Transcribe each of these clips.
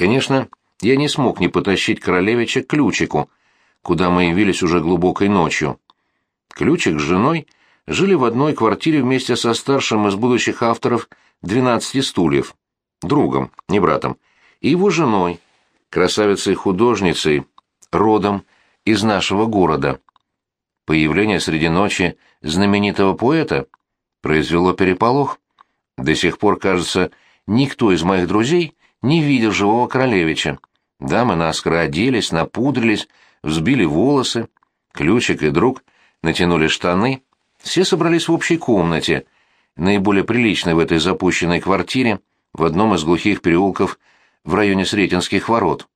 Конечно, я не смог не потащить Королевича к Ключику, куда мы явились уже глубокой ночью. Ключик с женой жили в одной квартире вместе со старшим из будущих авторов «Двенадцати стульев», другом, не братом, и его женой, красавицей-художницей, родом из нашего города. Появление среди ночи знаменитого поэта произвело переполох. До сих пор, кажется, никто из моих друзей не видел живого королевича. Дамы наскоро оделись, напудрились, взбили волосы. Ключик и друг натянули штаны. Все собрались в общей комнате, наиболее приличной в этой запущенной квартире, в одном из глухих переулков в районе Сретенских ворот.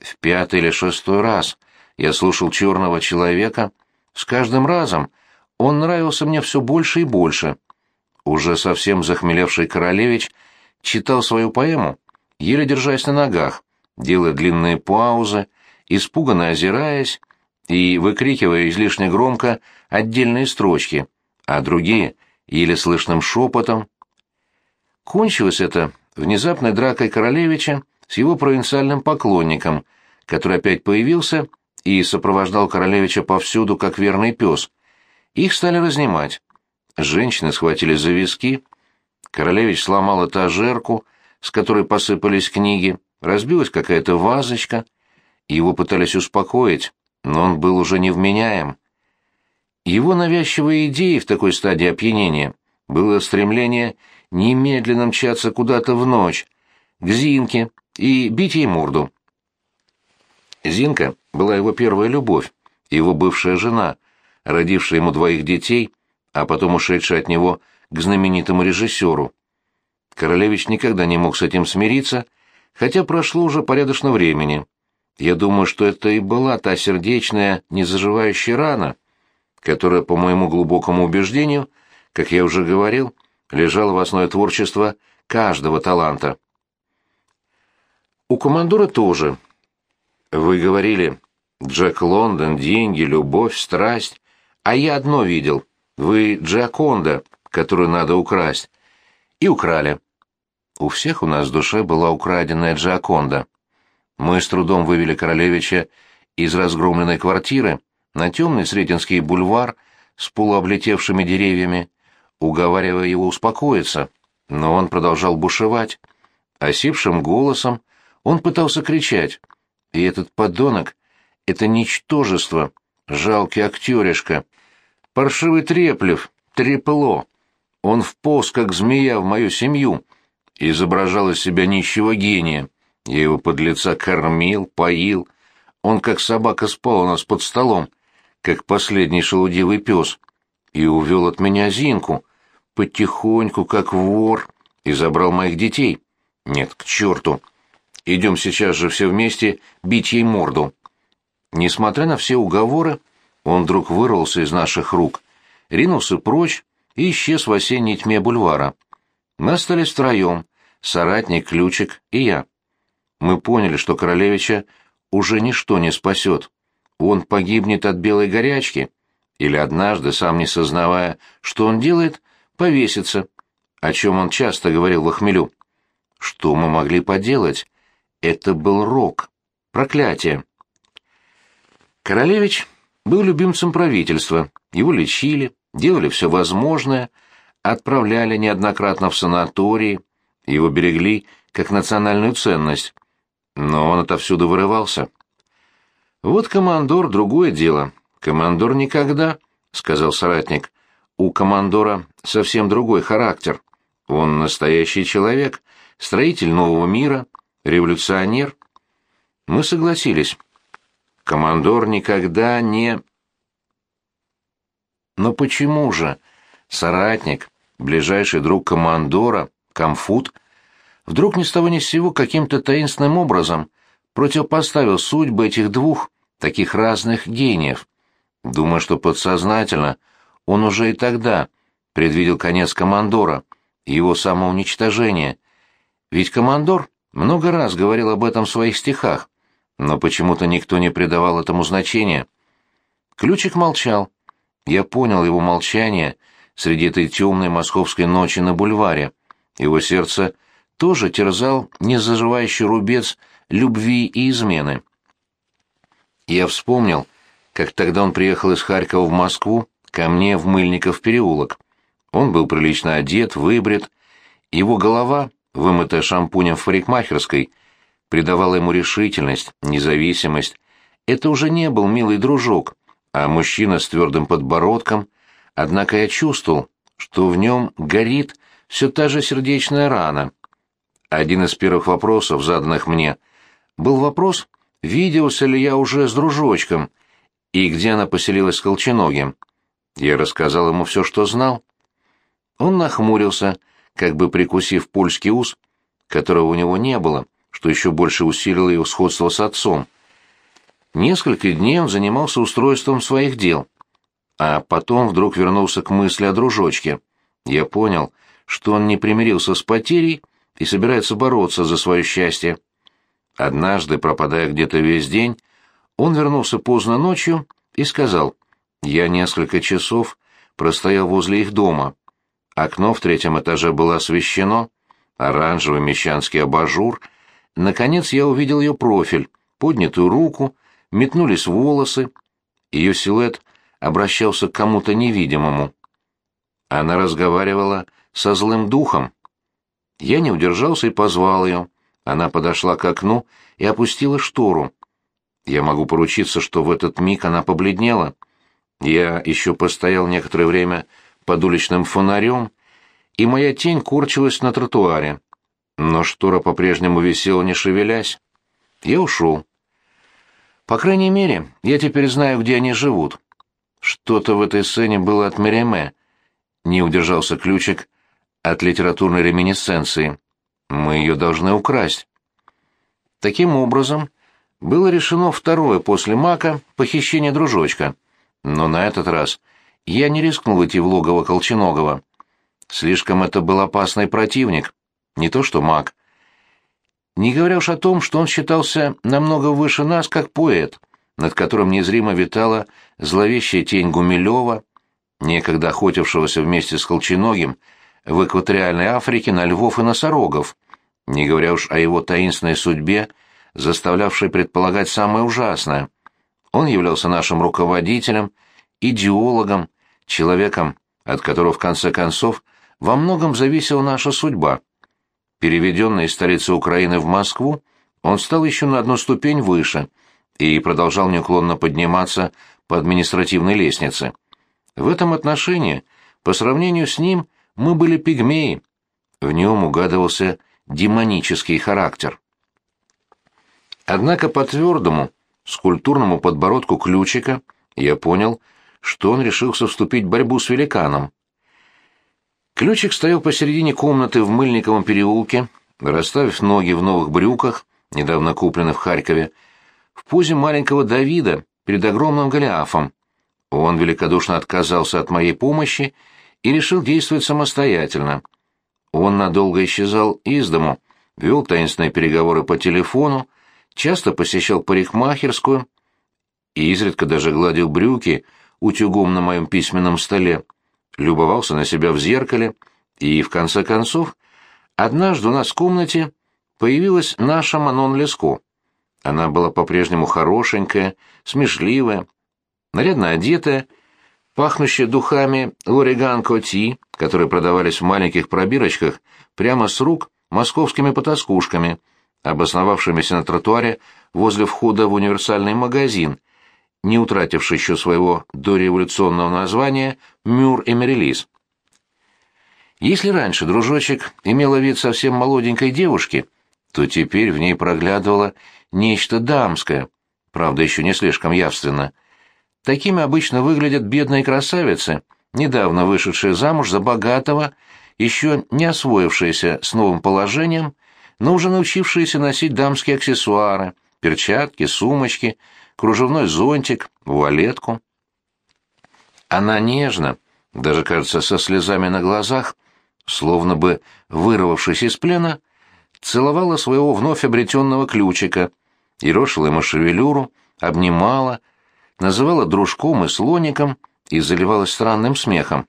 В пятый или шестой раз я слушал черного человека. С каждым разом он нравился мне все больше и больше. Уже совсем захмелевший королевич читал свою поэму, еле держась на ногах, делая длинные паузы, испуганно озираясь и выкрикивая излишне громко отдельные строчки, а другие — еле слышным шепотом. Кончилось это внезапной дракой королевича с его провинциальным поклонником, который опять появился и сопровождал королевича повсюду, как верный пес. Их стали разнимать. Женщины схватились за виски, королевич сломал этажерку, с которой посыпались книги, разбилась какая-то вазочка. Его пытались успокоить, но он был уже невменяем. Его навязчивой идеей в такой стадии опьянения было стремление немедленно мчаться куда-то в ночь, к Зинке, и бить ей морду. Зинка была его первая любовь, его бывшая жена, родившая ему двоих детей, а потом ушедшая от него к знаменитому режиссеру. Королевич никогда не мог с этим смириться, хотя прошло уже порядочно времени. Я думаю, что это и была та сердечная, незаживающая рана, которая, по моему глубокому убеждению, как я уже говорил, лежала в основе творчества каждого таланта. У командора тоже. Вы говорили, Джек Лондон, деньги, любовь, страсть. А я одно видел. Вы Джаконда, которую надо украсть. И украли. У всех у нас в душе была украденная Джаконда. Мы с трудом вывели Королевича из разгромленной квартиры на темный Сретенский бульвар с полуоблетевшими деревьями, уговаривая его успокоиться, но он продолжал бушевать. Осипшим голосом он пытался кричать, и этот подонок, это ничтожество, жалкий актеришка, паршивый треплев, трепло. Он вполз, как змея, в мою семью, изображал из себя нищего гения. Я его под лица кормил, поил. Он, как собака, спал у нас под столом, как последний шелудивый пес, и увел от меня Зинку, потихоньку, как вор, и забрал моих детей. Нет, к черту. Идем сейчас же все вместе бить ей морду. Несмотря на все уговоры, он вдруг вырвался из наших рук, ринулся прочь и исчез в осенней тьме бульвара. Мы остались втроем, соратник, ключик и я. Мы поняли, что королевича уже ничто не спасет. Он погибнет от белой горячки, или однажды, сам не сознавая, что он делает, повесится, о чем он часто говорил в охмелю. Что мы могли поделать? Это был рок, проклятие. Королевич был любимцем правительства, его лечили, делали все возможное, отправляли неоднократно в санатории, его берегли как национальную ценность, но он отовсюду вырывался. Вот командор — другое дело. Командор никогда, — сказал соратник. У командора совсем другой характер. Он настоящий человек, строитель нового мира, революционер. Мы согласились. Командор никогда не... Но почему же соратник, ближайший друг командора, Камфут, вдруг ни с того ни с сего каким-то таинственным образом противопоставил судьбы этих двух таких разных гениев? Думаю, что подсознательно он уже и тогда предвидел конец командора его самоуничтожение. Ведь командор много раз говорил об этом в своих стихах, но почему-то никто не придавал этому значения. Ключик молчал. Я понял его молчание среди этой темной московской ночи на бульваре. Его сердце тоже терзал незаживающий рубец любви и измены. Я вспомнил, как тогда он приехал из Харькова в Москву ко мне в Мыльников переулок. Он был прилично одет, выбрит. Его голова, вымытая шампунем в парикмахерской, придавала ему решительность, независимость. Это уже не был милый дружок, а мужчина с твердым подбородком, однако я чувствовал, что в нем горит все та же сердечная рана. Один из первых вопросов, заданных мне, был вопрос, виделся ли я уже с дружочком и где она поселилась с Колченогим. Я рассказал ему все, что знал. Он нахмурился, как бы прикусив польский ус, которого у него не было, что еще больше усилило его сходство с отцом. Несколько дней он занимался устройством своих дел, а потом вдруг вернулся к мысли о дружочке. Я понял, что он не примирился с потерей и собирается бороться за свое счастье. Однажды, пропадая где-то весь день, он вернулся поздно ночью и сказал, «Я несколько часов простоял возле их дома. Окно в третьем этаже было освещено, оранжевый мещанский абажур. Наконец я увидел ее профиль, поднятую руку, метнулись волосы. Ее силуэт обращался к кому-то невидимому. Она разговаривала со злым духом. Я не удержался и позвал ее. Она подошла к окну и опустила штору. Я могу поручиться, что в этот миг она побледнела. Я еще постоял некоторое время под уличным фонарем, и моя тень корчилась на тротуаре. Но штора по-прежнему висела, не шевелясь. Я ушел. По крайней мере, я теперь знаю, где они живут. Что-то в этой сцене было от Мереме. Не удержался ключик от литературной реминисценции. Мы ее должны украсть. Таким образом, было решено второе после Мака похищение дружочка. Но на этот раз я не рискнул идти в логово Колченогова. Слишком это был опасный противник, не то что Мак. Не говоря уж о том, что он считался намного выше нас как поэт, над которым незримо витала зловещая тень Гумилева, некогда охотившегося вместе с Колченогим в экваториальной Африке на львов и носорогов, не говоря уж о его таинственной судьбе, заставлявшей предполагать самое ужасное. Он являлся нашим руководителем, идеологом, человеком, от которого в конце концов во многом зависела наша судьба. Переведенный из столицы Украины в Москву, он стал еще на одну ступень выше и продолжал неуклонно подниматься по административной лестнице. В этом отношении, по сравнению с ним, мы были пигмеи. В нем угадывался демонический характер. Однако по твердому, скульптурному подбородку ключика я понял, что он решился вступить в борьбу с великаном. Ключик стоял посередине комнаты в Мыльниковом переулке, расставив ноги в новых брюках, недавно купленных в Харькове, в позе маленького Давида перед огромным Голиафом. Он великодушно отказался от моей помощи и решил действовать самостоятельно. Он надолго исчезал из дому, вел таинственные переговоры по телефону, часто посещал парикмахерскую и изредка даже гладил брюки утюгом на моем письменном столе, любовался на себя в зеркале и, в конце концов, однажды у нас в комнате появилась наша Манон Леско. Она была по-прежнему хорошенькая, смешливая, нарядно одетая, пахнущая духами Лориган Коти, которые продавались в маленьких пробирочках прямо с рук московскими потаскушками, обосновавшимися на тротуаре возле входа в универсальный магазин, не утративший еще своего дореволюционного названия «Мюр и Мерилис». Если раньше дружочек имела вид совсем молоденькой девушки, то теперь в ней проглядывало нечто дамское, правда, еще не слишком явственно – Такими обычно выглядят бедные красавицы, недавно вышедшие замуж за богатого, еще не освоившиеся с новым положением, но уже научившиеся носить дамские аксессуары, перчатки, сумочки, кружевной зонтик, вуалетку. Она нежно, даже, кажется, со слезами на глазах, словно бы вырвавшись из плена, целовала своего вновь обретенного ключика, ерошила ему шевелюру, обнимала, называла дружком и слоником и заливалась странным смехом.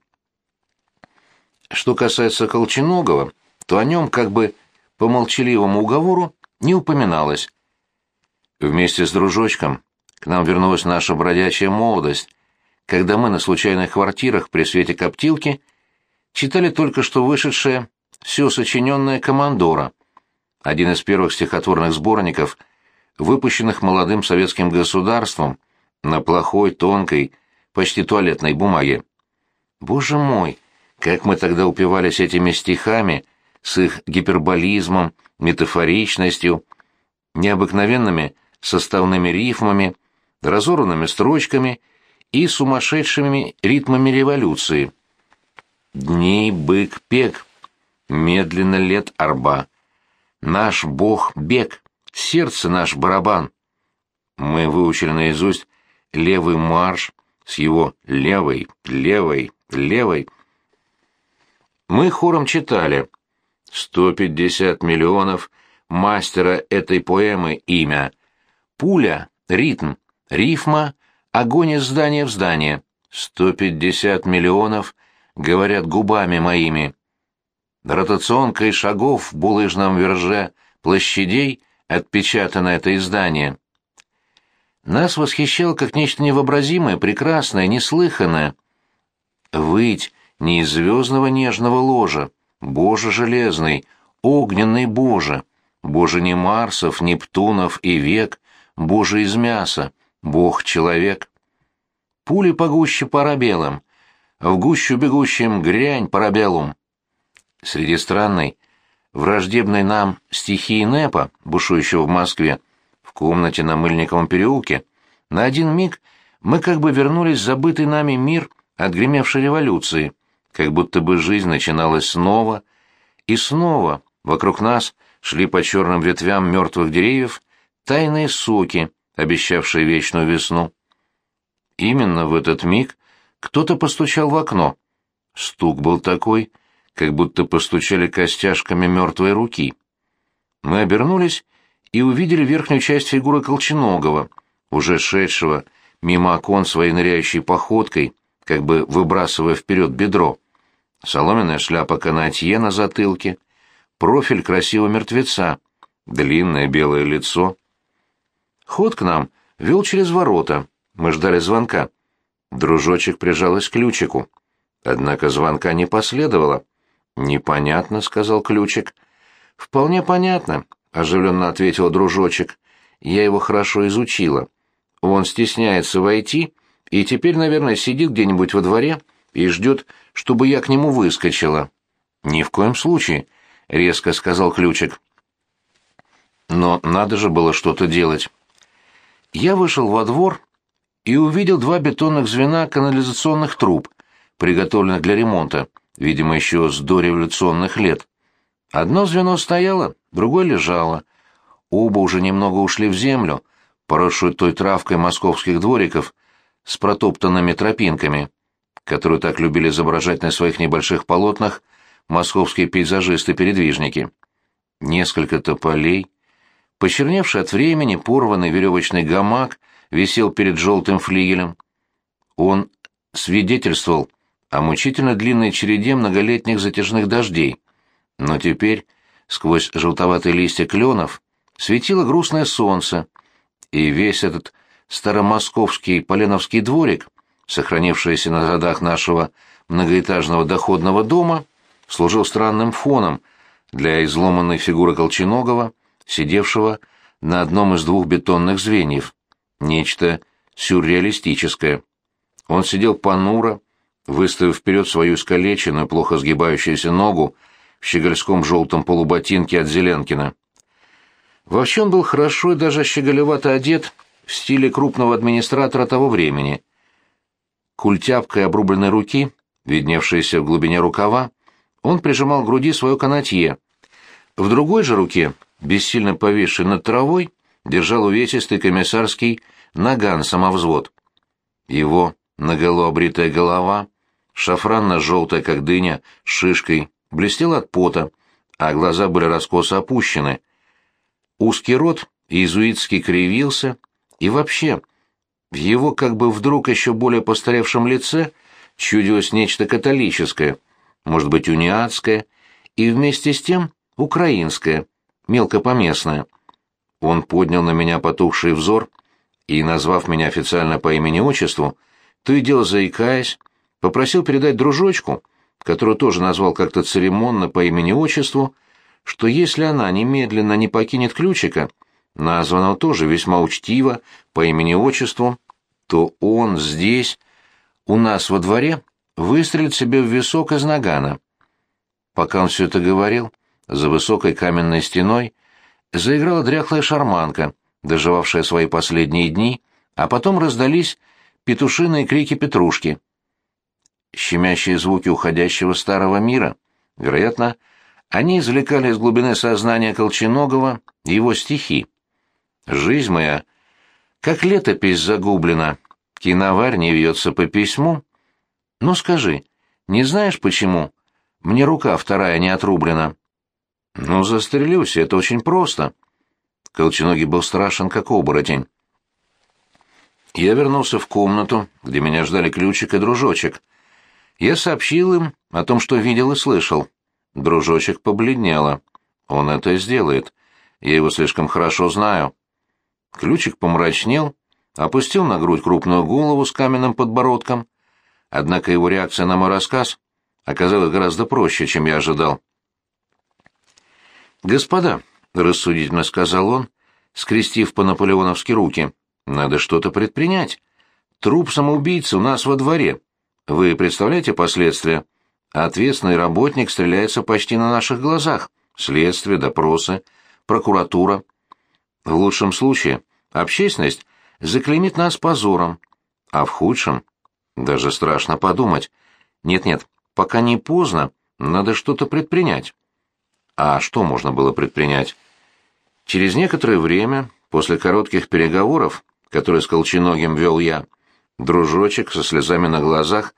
Что касается Колченогова, то о нем как бы по молчаливому уговору не упоминалось. Вместе с дружочком к нам вернулась наша бродячая молодость, когда мы на случайных квартирах при свете коптилки читали только что вышедшее все сочиненное «Командора», один из первых стихотворных сборников, выпущенных молодым советским государством на плохой, тонкой, почти туалетной бумаге. Боже мой, как мы тогда упивались этими стихами, с их гиперболизмом, метафоричностью, необыкновенными составными рифмами, разорванными строчками и сумасшедшими ритмами революции. Дней бык-пек, медленно лет арба. Наш бог бег, сердце наш барабан. Мы выучили наизусть левый марш с его левой, левой, левой. Мы хором читали «Сто пятьдесят миллионов, мастера этой поэмы имя, пуля, ритм, рифма, огонь из здания в здание, сто пятьдесят миллионов, говорят губами моими. Ротационкой шагов в булыжном верже площадей отпечатано это издание. Нас восхищал как нечто невообразимое, прекрасное, неслыханное. Выть не из звездного нежного ложа, Боже железный, огненный Боже, Боже не Марсов, Нептунов и век, Боже из мяса, Бог-человек. Пули погуще парабелом, в гущу бегущим грянь парабеллум. Среди странной, враждебной нам стихии НЭПа, бушующего в Москве, в комнате на Мыльниковом переулке, на один миг мы как бы вернулись в забытый нами мир отгремевшей революции, как будто бы жизнь начиналась снова, и снова вокруг нас шли по черным ветвям мертвых деревьев тайные соки, обещавшие вечную весну. Именно в этот миг кто-то постучал в окно. Стук был такой, как будто постучали костяшками мертвой руки. Мы обернулись и увидели верхнюю часть фигуры Колченогова, уже шедшего мимо окон своей ныряющей походкой, как бы выбрасывая вперед бедро. Соломенная шляпа канатье на затылке, профиль красивого мертвеца, длинное белое лицо. Ход к нам вел через ворота, мы ждали звонка. Дружочек прижалась к ключику. Однако звонка не последовало. «Непонятно», — сказал ключик. «Вполне понятно», — оживленно ответил дружочек. «Я его хорошо изучила. Он стесняется войти и теперь, наверное, сидит где-нибудь во дворе и ждет, чтобы я к нему выскочила». «Ни в коем случае», — резко сказал ключик. Но надо же было что-то делать. Я вышел во двор и увидел два бетонных звена канализационных труб, приготовленных для ремонта, видимо, еще с дореволюционных лет. Одно звено стояло, другое лежало. Оба уже немного ушли в землю, поросшую той травкой московских двориков с протоптанными тропинками, которую так любили изображать на своих небольших полотнах московские пейзажисты-передвижники. Несколько тополей, почерневший от времени порванный веревочный гамак висел перед желтым флигелем. Он свидетельствовал о мучительно длинной череде многолетних затяжных дождей. Но теперь, сквозь желтоватые листья кленов, светило грустное солнце, и весь этот старомосковский поленовский дворик, сохранившийся на задах нашего многоэтажного доходного дома, служил странным фоном для изломанной фигуры Колченогова, сидевшего на одном из двух бетонных звеньев. Нечто сюрреалистическое. Он сидел понуро, выставив вперед свою искалеченную, плохо сгибающуюся ногу в щегольском желтом полуботинке от Зеленкина. Вообще он был хорошо и даже щеголевато одет в стиле крупного администратора того времени. Культяпкой обрубленной руки, видневшейся в глубине рукава, он прижимал к груди свое канатье. В другой же руке, бессильно повисший над травой, держал увесистый комиссарский наган-самовзвод. Его наголо обритая голова — шафранно-желтая, как дыня, с шишкой, блестела от пота, а глаза были раскосо опущены. Узкий рот иезуитски кривился, и вообще, в его как бы вдруг еще более постаревшем лице чудилось нечто католическое, может быть, униатское, и вместе с тем украинское, мелкопоместное. Он поднял на меня потухший взор и, назвав меня официально по имени-отчеству, то и дело заикаясь, попросил передать дружочку, которую тоже назвал как-то церемонно по имени-отчеству, что если она немедленно не покинет ключика, названного тоже весьма учтиво по имени-отчеству, то он здесь, у нас во дворе, выстрелит себе в висок из нагана. Пока он все это говорил, за высокой каменной стеной заиграла дряхлая шарманка, доживавшая свои последние дни, а потом раздались петушиные крики Петрушки. Щемящие звуки уходящего старого мира. Вероятно, они извлекали из глубины сознания Колченогова его стихи. «Жизнь моя, как летопись загублена, киноварь не вьется по письму. Ну скажи, не знаешь почему? Мне рука вторая не отрублена». «Ну, застрелюсь, это очень просто». Колченогий был страшен, как оборотень. Я вернулся в комнату, где меня ждали ключик и дружочек. Я сообщил им о том, что видел и слышал. Дружочек побледнело. Он это сделает. Я его слишком хорошо знаю. Ключик помрачнел, опустил на грудь крупную голову с каменным подбородком. Однако его реакция на мой рассказ оказалась гораздо проще, чем я ожидал. «Господа», — рассудительно сказал он, скрестив по-наполеоновски руки, — «надо что-то предпринять. Труп самоубийцы у нас во дворе. Вы представляете последствия? Ответственный работник стреляется почти на наших глазах. Следствие, допросы, прокуратура. В лучшем случае общественность заклеймит нас позором, а в худшем даже страшно подумать. Нет-нет, пока не поздно, надо что-то предпринять. А что можно было предпринять? Через некоторое время, после коротких переговоров, которые с Колченогим вел я, дружочек со слезами на глазах,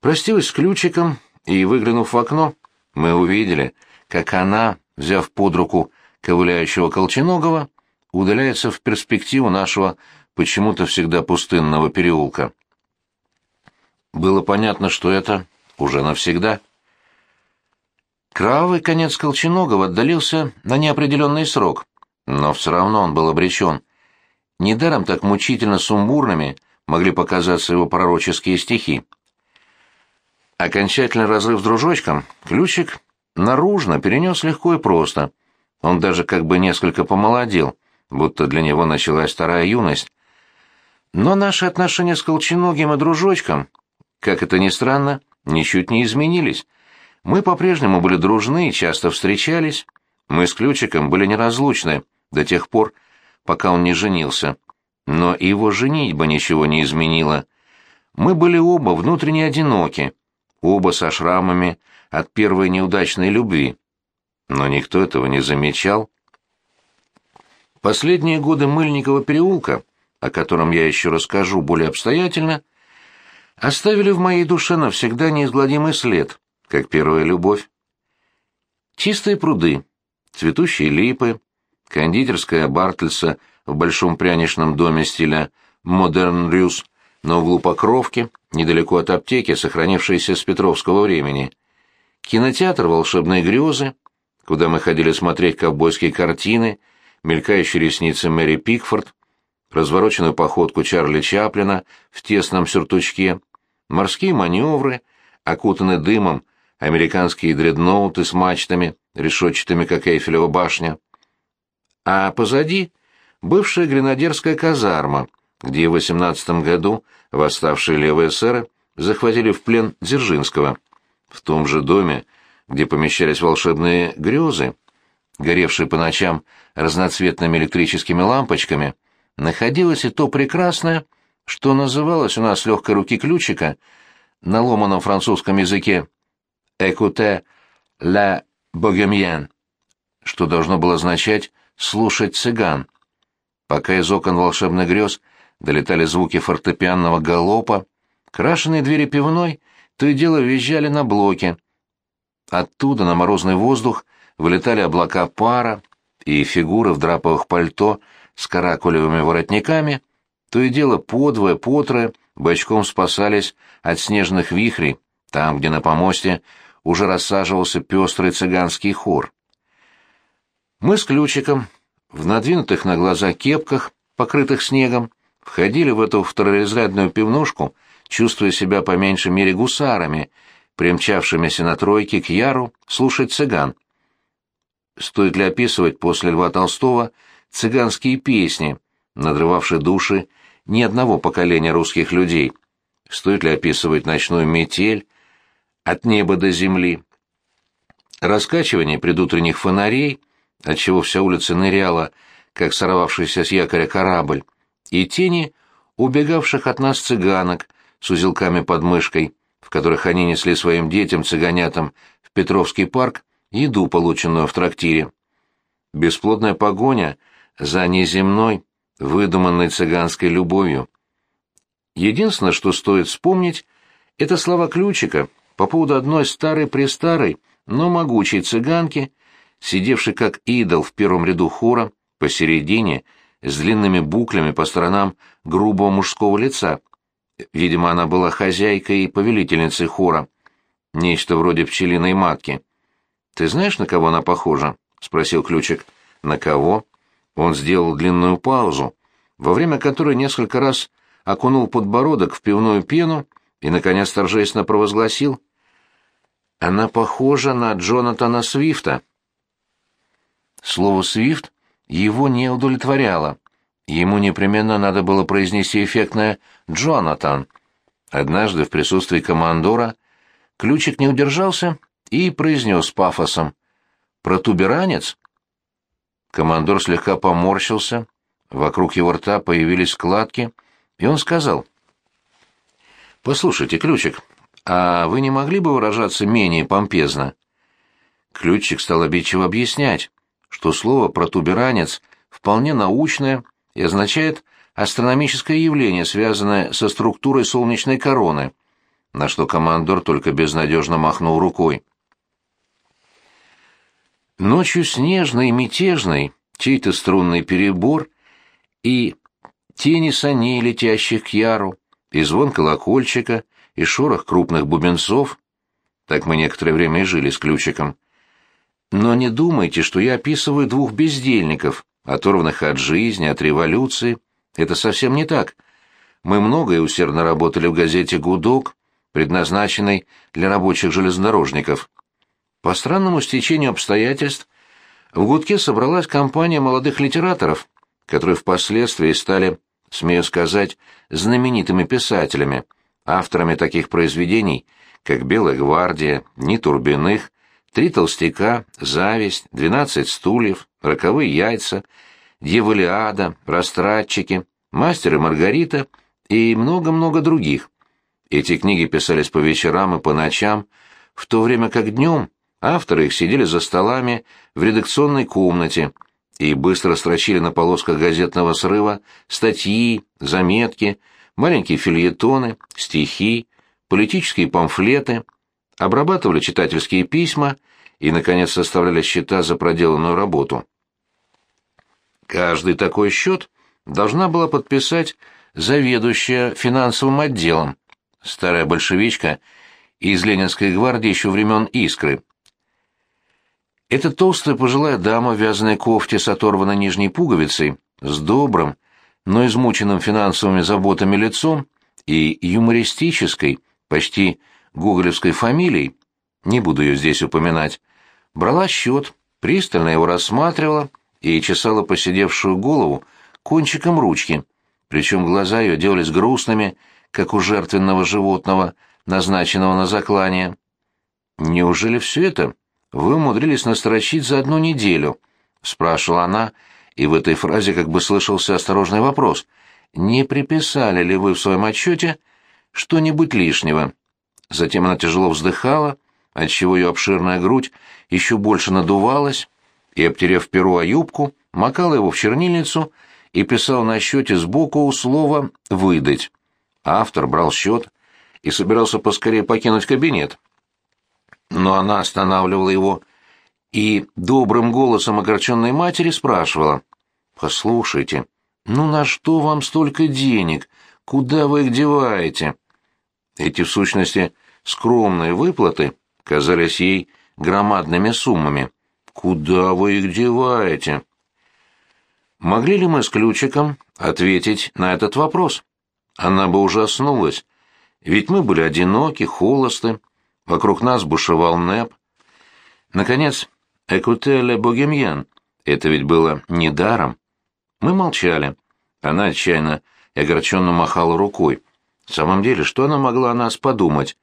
простилась с ключиком, и, выглянув в окно, мы увидели, как она, взяв под руку ковыляющего Колченогова, удаляется в перспективу нашего почему-то всегда пустынного переулка. Было понятно, что это уже навсегда. Кровавый конец Колченогова отдалился на неопределенный срок, но все равно он был обречен. Недаром так мучительно сумбурными могли показаться его пророческие стихи. Окончательный разрыв с дружочком Ключик наружно перенес легко и просто. Он даже как бы несколько помолодел, будто для него началась вторая юность. Но наши отношения с Колченогим и дружочком, как это ни странно, ничуть не изменились. Мы по-прежнему были дружны и часто встречались. Мы с Ключиком были неразлучны до тех пор, пока он не женился. Но его женитьба ничего не изменила. Мы были оба внутренне одиноки, оба со шрамами от первой неудачной любви. Но никто этого не замечал. Последние годы Мыльникова переулка, о котором я еще расскажу более обстоятельно, оставили в моей душе навсегда неизгладимый след — как первая любовь. Чистые пруды, цветущие липы, кондитерская Бартельса в большом пряничном доме стиля «Модерн Рюс» на углу Покровки, недалеко от аптеки, сохранившейся с Петровского времени, кинотеатр «Волшебные грезы», куда мы ходили смотреть ковбойские картины, мелькающие ресницы Мэри Пикфорд, развороченную походку Чарли Чаплина в тесном сюртучке, морские маневры, окутанные дымом американские дредноуты с мачтами, решетчатыми, как Эйфелева башня. А позади — бывшая гренадерская казарма, где в 18 году восставшие левые эсеры захватили в плен Дзержинского. В том же доме, где помещались волшебные грезы, горевшие по ночам разноцветными электрическими лампочками, находилось и то прекрасное, что называлось у нас легкой руки ключика на ломаном французском языке «Écoutez la bohemienne», что должно было означать «слушать цыган». Пока из окон волшебных грез долетали звуки фортепианного галопа, крашеные двери пивной то и дело визжали на блоке. Оттуда на морозный воздух вылетали облака пара, и фигуры в драповых пальто с каракулевыми воротниками то и дело подвое, потрое, бочком спасались от снежных вихрей, там, где на помосте уже рассаживался пестрый цыганский хор. Мы с Ключиком в надвинутых на глаза кепках, покрытых снегом, входили в эту второразрядную пивнушку, чувствуя себя по меньшей мере гусарами, примчавшимися на тройке к Яру слушать цыган. Стоит ли описывать после Льва Толстого цыганские песни, надрывавшие души ни одного поколения русских людей? Стоит ли описывать ночную метель от неба до земли? Раскачивание предутренних фонарей, отчего вся улица ныряла, как сорвавшийся с якоря корабль, и тени убегавших от нас цыганок с узелками под мышкой, в которых они несли своим детям-цыганятам в Петровский парк еду, полученную в трактире. Бесплодная погоня за неземной, выдуманной цыганской любовью. Единственное, что стоит вспомнить, это слова Ключика по поводу одной старой-престарой, но могучей цыганки, сидевшей как идол в первом ряду хора, посередине, с длинными буклями по сторонам грубого мужского лица. Видимо, она была хозяйкой и повелительницей хора. Нечто вроде пчелиной матки. «Ты знаешь, на кого она похожа?» — спросил Ключик. «На кого?» Он сделал длинную паузу, во время которой несколько раз окунул подбородок в пивную пену и, наконец, торжественно провозгласил. «Она похожа на Джонатана Свифта». Слово «Свифт» его не удовлетворяло. Ему непременно надо было произнести эффектное «Джонатан». Однажды в присутствии командора Ключик не удержался и произнес пафосом «Протуберанец?» Командор слегка поморщился, вокруг его рта появились складки, и он сказал «Послушайте, Ключик, а вы не могли бы выражаться менее помпезно?» Ключик стал обидчиво объяснять, что слово «протуберанец» вполне научное и означает астрономическое явление, связанное со структурой солнечной короны, на что командор только безнадежно махнул рукой. Ночью снежной и мятежной чей-то струнный перебор и тени саней, летящих к яру, и звон колокольчика, и шорох крупных бубенцов. Так мы некоторое время и жили с ключиком. Но не думайте, что я описываю двух бездельников, оторванных от жизни, от революции. Это совсем не так. Мы много и усердно работали в газете «Гудок», предназначенной для рабочих железнодорожников. По странному стечению обстоятельств в «Гудке» собралась компания молодых литераторов, которые впоследствии стали, смею сказать, знаменитыми писателями, авторами таких произведений, как «Белая гвардия», «Ни Турбиных», «Три толстяка», «Зависть», «Двенадцать стульев», «Роковые яйца», «Дьяволиада», «Растратчики», «Мастер и Маргарита» и много-много других. Эти книги писались по вечерам и по ночам, в то время как днем Авторы их сидели за столами в редакционной комнате и быстро строчили на полосках газетного срыва статьи, заметки, маленькие фильетоны, стихи, политические памфлеты, обрабатывали читательские письма и, наконец, составляли счета за проделанную работу. Каждый такой счет должна была подписать заведующая финансовым отделом, старая большевичка из Ленинской гвардии еще времен «Искры», эта толстая пожилая дама в вязаной кофте с оторванной нижней пуговицей, с добрым, но измученным финансовыми заботами лицом и юмористической, почти гоголевской фамилией, не буду ее здесь упоминать, брала счет, пристально его рассматривала и чесала посидевшую голову кончиком ручки, причем глаза ее делались грустными, как у жертвенного животного, назначенного на заклание. Неужели все это вы умудрились настрочить за одну неделю?» — спрашивала она, и в этой фразе как бы слышался осторожный вопрос. «Не приписали ли вы в своем отчете что-нибудь лишнего?» Затем она тяжело вздыхала, отчего ее обширная грудь еще больше надувалась, и, обтерев перо о юбку, макала его в чернильницу и писал на счете сбоку слово «выдать». Автор брал счет и собирался поскорее покинуть кабинет но она останавливала его и добрым голосом огорченной матери спрашивала. «Послушайте, ну на что вам столько денег? Куда вы их деваете?» Эти, в сущности, скромные выплаты казались ей громадными суммами. Куда вы их деваете? Могли ли мы с Ключиком ответить на этот вопрос? Она бы ужаснулась. Ведь мы были одиноки, холосты, вокруг нас бушевал Нэп. Наконец, «Экутеле богемьян» — это ведь было недаром. Мы молчали. Она отчаянно и огорченно махала рукой. В самом деле, что она могла о нас подумать?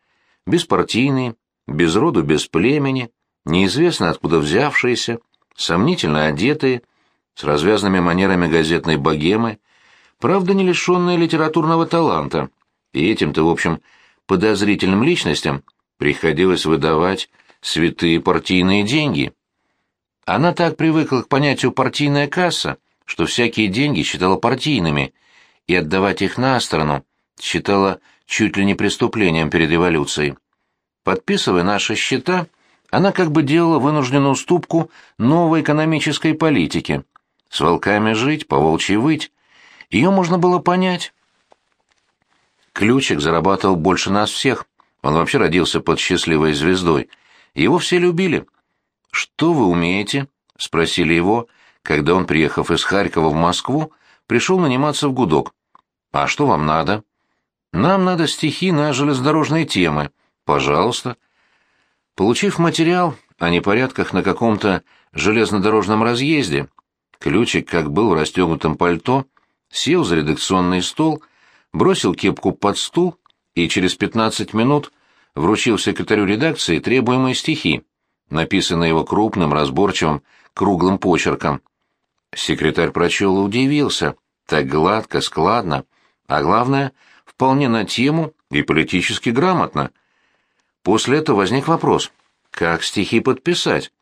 Беспартийные, без роду, без племени, неизвестно откуда взявшиеся, сомнительно одетые, с развязанными манерами газетной богемы, правда не лишенные литературного таланта, и этим-то, в общем, подозрительным личностям приходилось выдавать святые партийные деньги. Она так привыкла к понятию «партийная касса», что всякие деньги считала партийными, и отдавать их на сторону считала чуть ли не преступлением перед революцией. Подписывая наши счета, она как бы делала вынужденную уступку новой экономической политике. С волками жить, по волчьи выть. Ее можно было понять. Ключик зарабатывал больше нас всех. Он вообще родился под счастливой звездой. Его все любили. «Что вы умеете?» — спросили его, когда он, приехав из Харькова в Москву, пришел наниматься в гудок. «А что вам надо?» «Нам надо стихи на железнодорожные темы. Пожалуйста». Получив материал о непорядках на каком-то железнодорожном разъезде, Ключик, как был в расстегнутом пальто, сел за редакционный стол, бросил кепку под стул и через пятнадцать минут вручил секретарю редакции требуемые стихи, написанные его крупным, разборчивым, круглым почерком. Секретарь прочел и удивился. Так гладко, складно, а главное, вполне на тему и политически грамотно. После этого возник вопрос, как стихи подписать?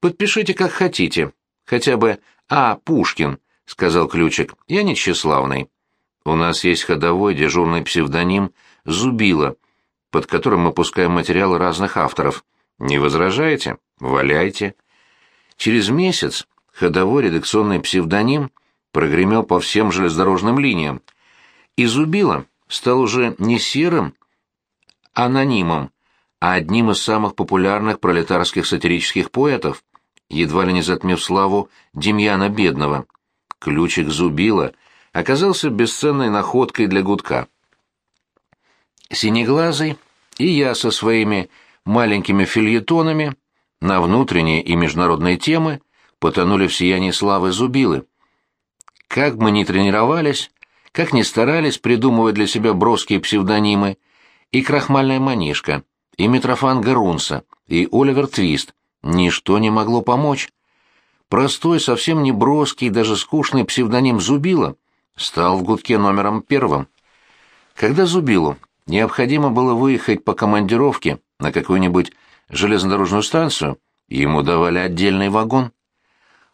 «Подпишите, как хотите», Хотя бы «А. Пушкин», — сказал Ключик, — «я не тщеславный. У нас есть ходовой дежурный псевдоним «Зубила», под которым мы пускаем материалы разных авторов. Не возражаете? Валяйте. Через месяц ходовой редакционный псевдоним прогремел по всем железнодорожным линиям. И Зубила стал уже не серым анонимом, а одним из самых популярных пролетарских сатирических поэтов едва ли не затмив славу Демьяна Бедного. Ключик Зубила оказался бесценной находкой для гудка. Синеглазый и я со своими маленькими фильетонами на внутренние и международные темы потонули в сиянии славы Зубилы. Как мы ни тренировались, как ни старались придумывать для себя броские псевдонимы, и крахмальная манишка, и Митрофан Гарунса, и Оливер Твист, Ничто не могло помочь. Простой, совсем не броский, даже скучный псевдоним Зубила стал в гудке номером первым. Когда Зубилу необходимо было выехать по командировке на какую-нибудь железнодорожную станцию, ему давали отдельный вагон.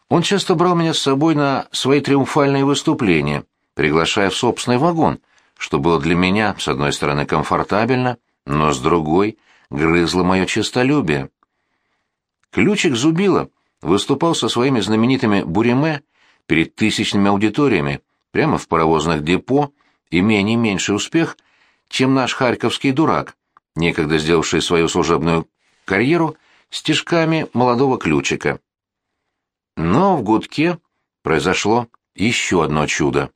Он часто брал меня с собой на свои триумфальные выступления, приглашая в собственный вагон, что было для меня, с одной стороны, комфортабельно, но с другой грызло мое честолюбие. Ключик Зубила выступал со своими знаменитыми буреме перед тысячными аудиториями, прямо в паровозных депо, имея не меньший успех, чем наш харьковский дурак, некогда сделавший свою служебную карьеру стежками молодого Ключика. Но в гудке произошло еще одно чудо.